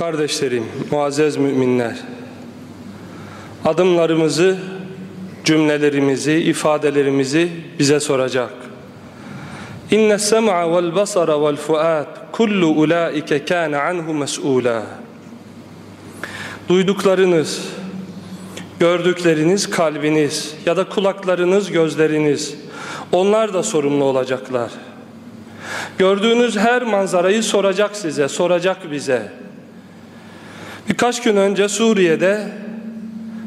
Kardeşlerim, muazzez müminler, adımlarımızı, cümlelerimizi, ifadelerimizi bize soracak. İnne sem'a vel basara vel fuad kullu ulaike kana anhu mes'ula. Duyduklarınız, gördükleriniz kalbiniz ya da kulaklarınız, gözleriniz onlar da sorumlu olacaklar. Gördüğünüz her manzarayı soracak size, soracak bize. Birkaç gün önce Suriye'de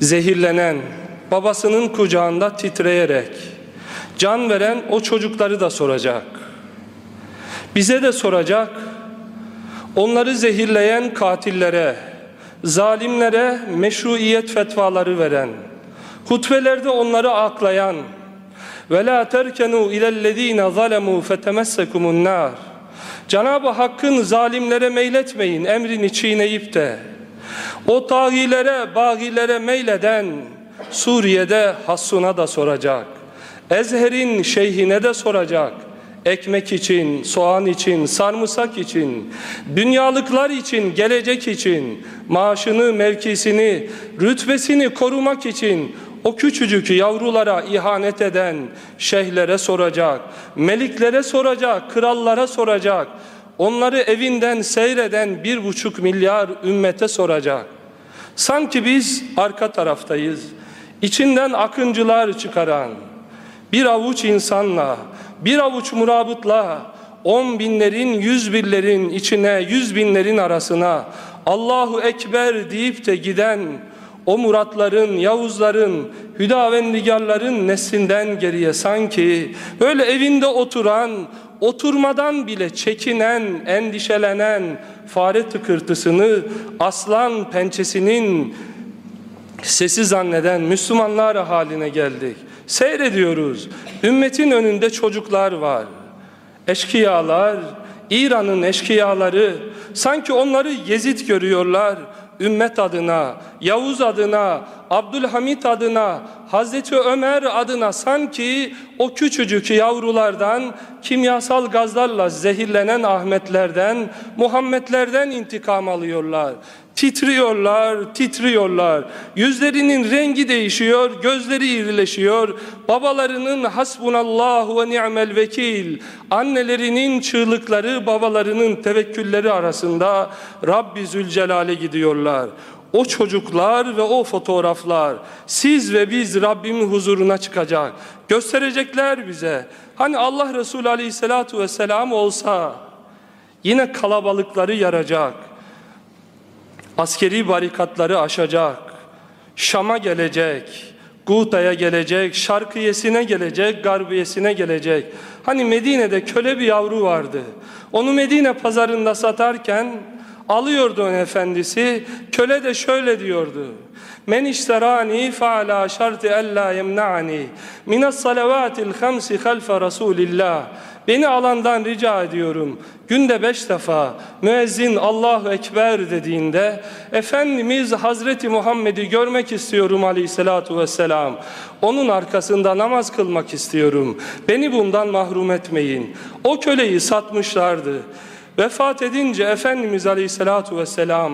zehirlenen, babasının kucağında titreyerek can veren o çocukları da soracak. Bize de soracak. Onları zehirleyen katillere, zalimlere meşruiyet fetvaları veren, hutbelerde onları aklayan ve la terkenu ilellezine zalemu fetemessekumun nar. Cenab-ı Hakk'ın zalimlere meyletmeyin emrini çiğneyip de o tağilere, bağilere meyleden Suriye'de Hassun'a da soracak. Ezher'in şeyhine de soracak. Ekmek için, soğan için, sarımsak için, dünyalıklar için, gelecek için, maaşını, mevkisini, rütbesini korumak için o küçücük yavrulara ihanet eden şeyhlere soracak, meliklere soracak, krallara soracak, onları evinden seyreden bir buçuk milyar ümmete soracak. Sanki biz arka taraftayız, içinden akıncılar çıkaran, bir avuç insanla, bir avuç murabıtla, on binlerin, yüz binlerin içine, yüz binlerin arasına Allahu Ekber deyip de giden o muratların, Yavuzların, Hüdavendigarların neslinden geriye sanki böyle evinde oturan, oturmadan bile çekinen, endişelenen fare tıkırtısını aslan pençesinin sesi zanneden Müslümanlar haline geldik. Seyrediyoruz. Ümmetin önünde çocuklar var. Eşkıyalar, İran'ın eşkıyaları sanki onları Yezid görüyorlar ümmet adına, Yavuz adına, Abdülhamit adına, Hazreti Ömer adına sanki o küçücük yavrulardan, kimyasal gazlarla zehirlenen Ahmetlerden, Muhammedlerden intikam alıyorlar. Titriyorlar, titriyorlar. Yüzlerinin rengi değişiyor, gözleri irileşiyor. Babalarının hasbunallahu ve ni'mel vekil. Annelerinin çığlıkları, babalarının tevekkülleri arasında Rabbi Zülcelal'e gidiyorlar. O çocuklar ve o fotoğraflar siz ve biz Rabbimin huzuruna çıkacak. Gösterecekler bize. Hani Allah Resulü Aleyhisselatü Vesselam olsa yine kalabalıkları yaracak askeri barikatları aşacak, Şam'a gelecek, Guta'ya gelecek, Şarkiyesine gelecek, Garbiyesine gelecek. Hani Medine'de köle bir yavru vardı. Onu Medine pazarında satarken alıyordu onun efendisi. Köle de şöyle diyordu. Men işterani fe ala şarti ella yemna'ani minas salavatil hamsi halfe Resulillah. Beni alandan rica ediyorum. Günde beş defa müezzin Allahu Ekber dediğinde Efendimiz Hazreti Muhammed'i görmek istiyorum aleyhissalatu vesselam. Onun arkasında namaz kılmak istiyorum. Beni bundan mahrum etmeyin. O köleyi satmışlardı. Vefat edince Efendimiz Aleyhisselatü Vesselam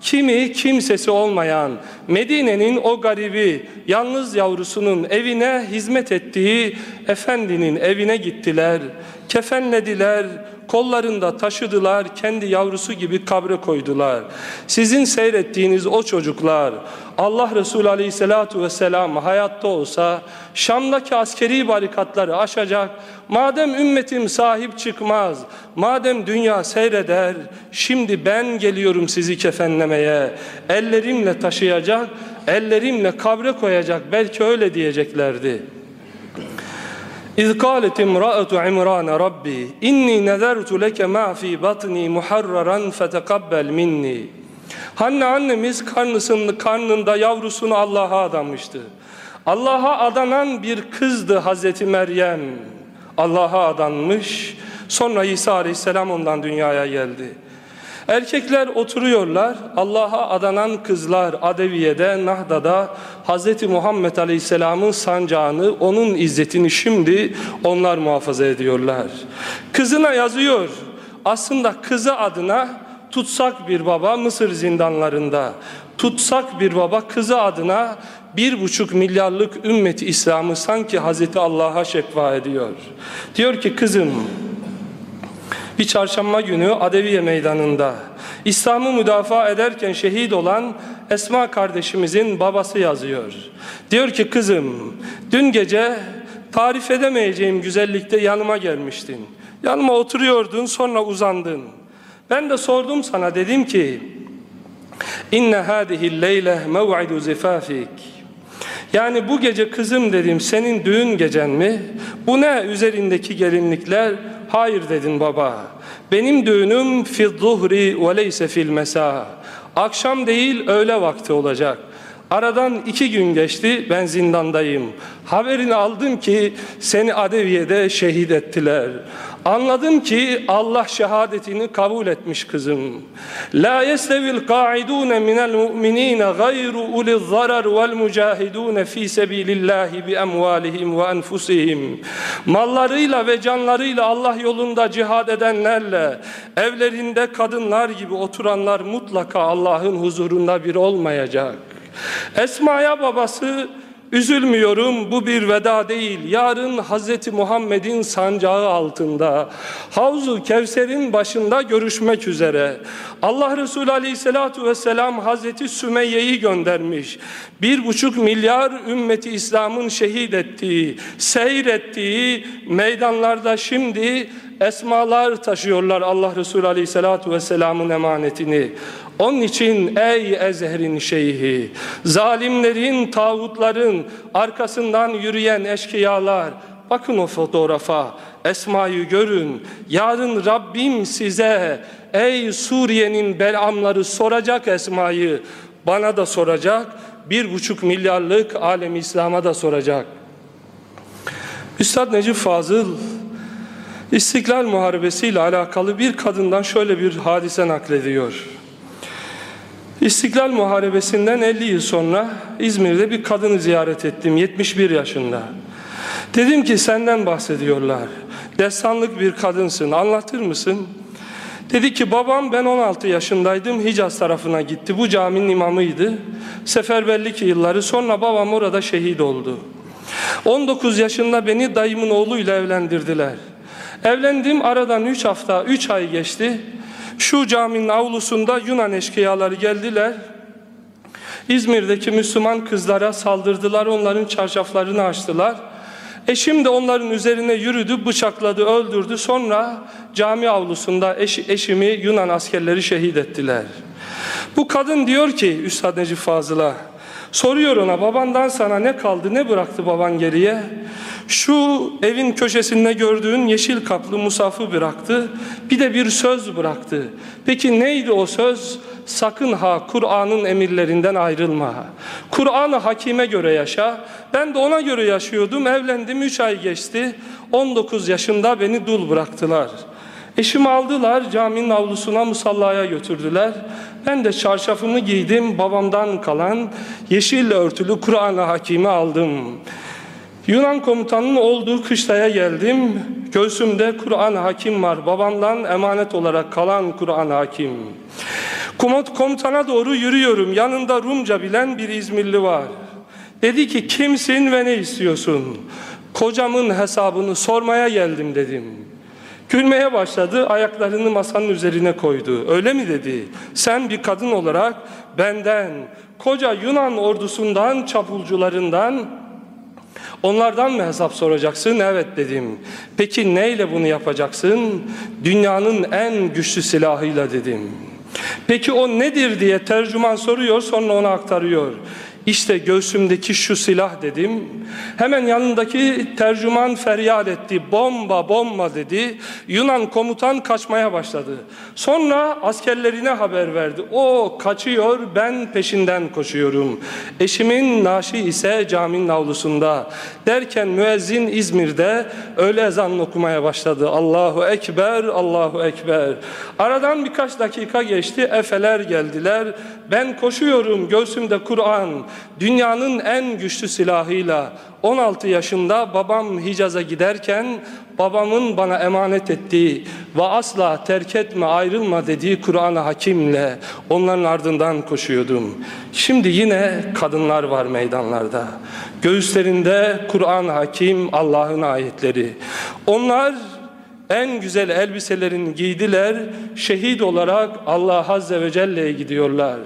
kimi kimsesi olmayan Medine'nin o garibi yalnız yavrusunun evine hizmet ettiği efendinin evine gittiler. Kefenlediler, kollarında taşıdılar, kendi yavrusu gibi kabre koydular. Sizin seyrettiğiniz o çocuklar Allah Resulü Aleyhisselatü Vesselam hayatta olsa Şam'daki askeri barikatları aşacak. Madem ümmetim sahip çıkmaz, madem dünya seyreder, şimdi ben geliyorum sizi kefenlemeye. Ellerimle taşıyacak, ellerimle kabre koyacak belki öyle diyeceklerdi. İz kâlet imra'atu imrana rabbi inni nezertu leke ma fi batni muharraran fetekabbel minni. Hanne annemiz karnısının karnında yavrusunu Allah'a adamıştı. Allah'a adanan bir kızdı Hazreti Meryem. Allah'a adanmış. Sonra İsa Aleyhisselam ondan dünyaya geldi. Erkekler oturuyorlar. Allah'a adanan kızlar Adeviye'de, Nahda'da Hz. Muhammed Aleyhisselam'ın sancağını, onun izzetini şimdi onlar muhafaza ediyorlar. Kızına yazıyor. Aslında kızı adına tutsak bir baba Mısır zindanlarında, tutsak bir baba kızı adına bir buçuk milyarlık ümmeti İslam'ı sanki Hazreti Allah'a şekva ediyor. Diyor ki kızım bir çarşamba günü Adeviye meydanında İslam'ı müdafaa ederken şehit olan Esma kardeşimizin babası yazıyor. Diyor ki kızım dün gece tarif edemeyeceğim güzellikte yanıma gelmiştin. Yanıma oturuyordun sonra uzandın. Ben de sordum sana dedim ki İnne hâzihi leyle mev'idu zifafik yani bu gece kızım dedim senin düğün gecen mi? Bu ne üzerindeki gelinlikler? Hayır dedin baba. Benim düğünüm fi zuhri ve leyse fil mesa. Akşam değil öğle vakti olacak. Aradan iki gün geçti ben zindandayım. Haberini aldım ki seni Adeviye'de şehit ettiler. Anladım ki Allah şehadetini kabul etmiş kızım. La yestevil qa'idun minel mu'minin gayru ulil zarar vel mucahidun fi sabilillahi bi emvalihim ve enfusihim. Mallarıyla ve canlarıyla Allah yolunda cihad edenlerle evlerinde kadınlar gibi oturanlar mutlaka Allah'ın huzurunda bir olmayacak. Esma'ya babası Üzülmüyorum bu bir veda değil. Yarın Hazreti Muhammed'in sancağı altında Havzu Kevser'in başında görüşmek üzere. Allah Resulü Aleyhisselatü Vesselam Hazreti Sümeyye'yi göndermiş. Bir buçuk milyar ümmeti İslam'ın şehit ettiği, seyrettiği meydanlarda şimdi esmalar taşıyorlar Allah Resulü Aleyhisselatü Vesselam'ın emanetini. Onun için ey Ezher'in şeyhi, zalimlerin, tağutların arkasından yürüyen eşkıyalar, bakın o fotoğrafa, Esma'yı görün. Yarın Rabbim size, ey Suriye'nin belamları soracak Esma'yı, bana da soracak, bir buçuk milyarlık alem İslam'a da soracak. Üstad Necip Fazıl, İstiklal Muharebesi ile alakalı bir kadından şöyle bir hadise naklediyor. İstiklal Muharebesi'nden 50 yıl sonra İzmir'de bir kadını ziyaret ettim 71 yaşında. Dedim ki senden bahsediyorlar. Destanlık bir kadınsın anlatır mısın? Dedi ki babam ben 16 yaşındaydım Hicaz tarafına gitti. Bu caminin imamıydı. Seferberlik yılları sonra babam orada şehit oldu. 19 yaşında beni dayımın oğluyla evlendirdiler. Evlendim aradan 3 hafta 3 ay geçti. Şu caminin avlusunda Yunan eşkıyaları geldiler. İzmir'deki Müslüman kızlara saldırdılar, onların çarşaflarını açtılar. Eşim de onların üzerine yürüdü, bıçakladı, öldürdü. Sonra cami avlusunda eş, eşimi Yunan askerleri şehit ettiler. Bu kadın diyor ki Üstad Necip Fazıl'a, soruyor ona babandan sana ne kaldı, ne bıraktı baban geriye? Şu evin köşesinde gördüğün yeşil kaplı musafı bıraktı. Bir de bir söz bıraktı. Peki neydi o söz? Sakın ha Kur'an'ın emirlerinden ayrılma. Kur'an'ı hakime göre yaşa. Ben de ona göre yaşıyordum. Evlendim 3 ay geçti. 19 yaşında beni dul bıraktılar. Eşimi aldılar caminin avlusuna musallaya götürdüler. Ben de çarşafımı giydim babamdan kalan yeşil örtülü Kur'an-ı Hakim'i aldım. Yunan komutanının olduğu kışlaya geldim. Göğsümde Kur'an hakim var. Babamdan emanet olarak kalan Kur'an hakim. Komutana doğru yürüyorum. Yanında Rumca bilen bir İzmirli var. Dedi ki kimsin ve ne istiyorsun? Kocamın hesabını sormaya geldim dedim. Gülmeye başladı, ayaklarını masanın üzerine koydu. Öyle mi dedi? Sen bir kadın olarak benden, koca Yunan ordusundan, çapulcularından Onlardan mı hesap soracaksın? Evet dedim. Peki neyle bunu yapacaksın? Dünyanın en güçlü silahıyla dedim. Peki o nedir diye tercüman soruyor sonra ona aktarıyor. İşte göğsümdeki şu silah dedim. Hemen yanındaki tercüman feryat etti. Bomba bomba dedi. Yunan komutan kaçmaya başladı. Sonra askerlerine haber verdi. O kaçıyor ben peşinden koşuyorum. Eşimin naşi ise caminin avlusunda. Derken müezzin İzmir'de öğle ezanını okumaya başladı. Allahu Ekber, Allahu Ekber. Aradan birkaç dakika geçti. Efeler geldiler. Ben koşuyorum göğsümde Kur'an. Dünyanın en güçlü silahıyla 16 yaşında babam Hicaz'a giderken babamın bana emanet ettiği ve asla terk etme ayrılma dediği Kur'an-ı Hakim'le onların ardından koşuyordum. Şimdi yine kadınlar var meydanlarda. Göğüslerinde Kur'an-ı Hakim Allah'ın ayetleri. Onlar en güzel elbiselerini giydiler, şehit olarak Allah Azze ve Celle'ye gidiyorlar.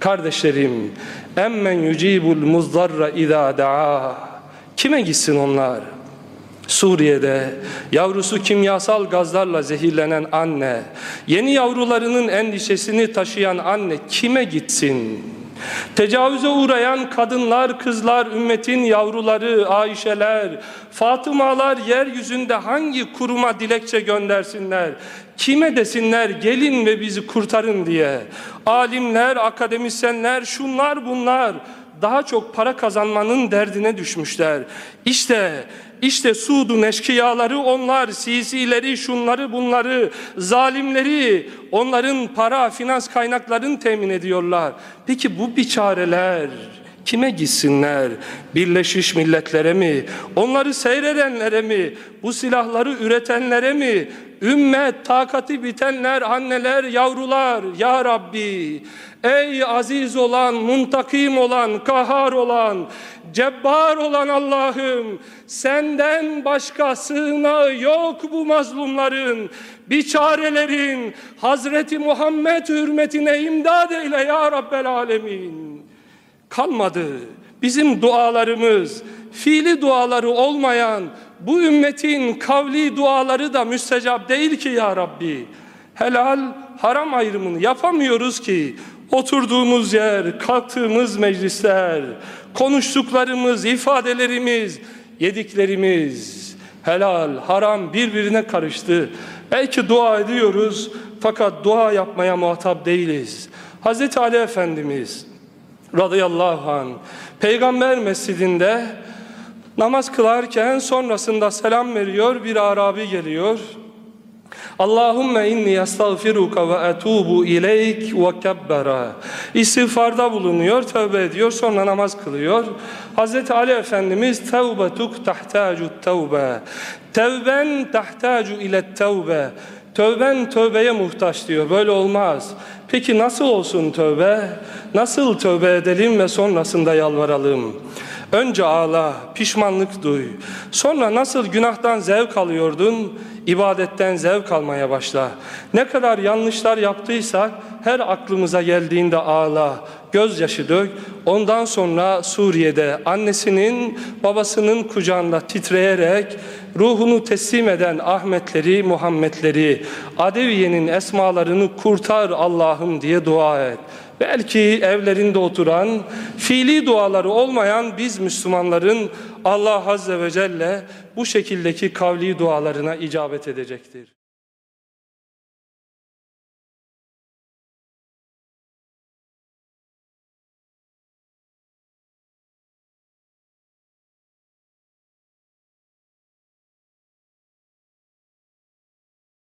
Kardeşlerim, emmen yucibul muzdarra idâ da'a. Kime gitsin onlar? Suriye'de yavrusu kimyasal gazlarla zehirlenen anne, yeni yavrularının endişesini taşıyan anne kime gitsin? Tecavüze uğrayan kadınlar, kızlar, ümmetin yavruları, Ayşeler, Fatımalar yeryüzünde hangi kuruma dilekçe göndersinler? Kime desinler gelin ve bizi kurtarın diye? Alimler, akademisyenler, şunlar bunlar daha çok para kazanmanın derdine düşmüşler. İşte işte Suud'un eşkıyaları onlar, sisileri, şunları bunları, zalimleri, onların para, finans kaynaklarını temin ediyorlar. Peki bu biçareler kime gitsinler? Birleşmiş Milletler'e mi? Onları seyredenlere mi? Bu silahları üretenlere mi? Ümmet, takati bitenler, anneler, yavrular, Ya Rabbi, ey aziz olan, muntakim olan, kahar olan, cebbar olan Allah'ım, senden başka sığınağı yok bu mazlumların, biçarelerin, Hazreti Muhammed hürmetine imdad eyle Ya Rabbel Alemin. Kalmadı. Bizim dualarımız, fiili duaları olmayan bu ümmetin kavli duaları da müstecap değil ki ya Rabbi. Helal, haram ayrımını yapamıyoruz ki. Oturduğumuz yer, kalktığımız meclisler, konuştuklarımız, ifadelerimiz, yediklerimiz, helal, haram birbirine karıştı. Belki dua ediyoruz fakat dua yapmaya muhatap değiliz. Hazreti Ali Efendimiz radıyallahu anh peygamber mescidinde namaz kılarken sonrasında selam veriyor bir Arabi geliyor Allahümme inni estağfiruka ve etubu ileyk ve kebbera İstiğfarda bulunuyor, tövbe ediyor, sonra namaz kılıyor. Hz. Ali Efendimiz tevbetuk tahtacu tevbe Tevben tahtacu ile tevbe Tövben tövbeye muhtaç diyor. Böyle olmaz. Peki nasıl olsun tövbe? Nasıl tövbe edelim ve sonrasında yalvaralım? Önce ağla, pişmanlık duy. Sonra nasıl günahtan zevk alıyordun, ibadetten zevk almaya başla. Ne kadar yanlışlar yaptıysak her aklımıza geldiğinde ağla, gözyaşı dök. Ondan sonra Suriye'de annesinin, babasının kucağında titreyerek ruhunu teslim eden Ahmetleri, Muhammedleri, Adeviye'nin esmalarını kurtar Allah'ım diye dua et. Belki evlerinde oturan, fiili duaları olmayan biz Müslümanların Allah Azze ve Celle bu şekildeki kavli dualarına icabet edecektir.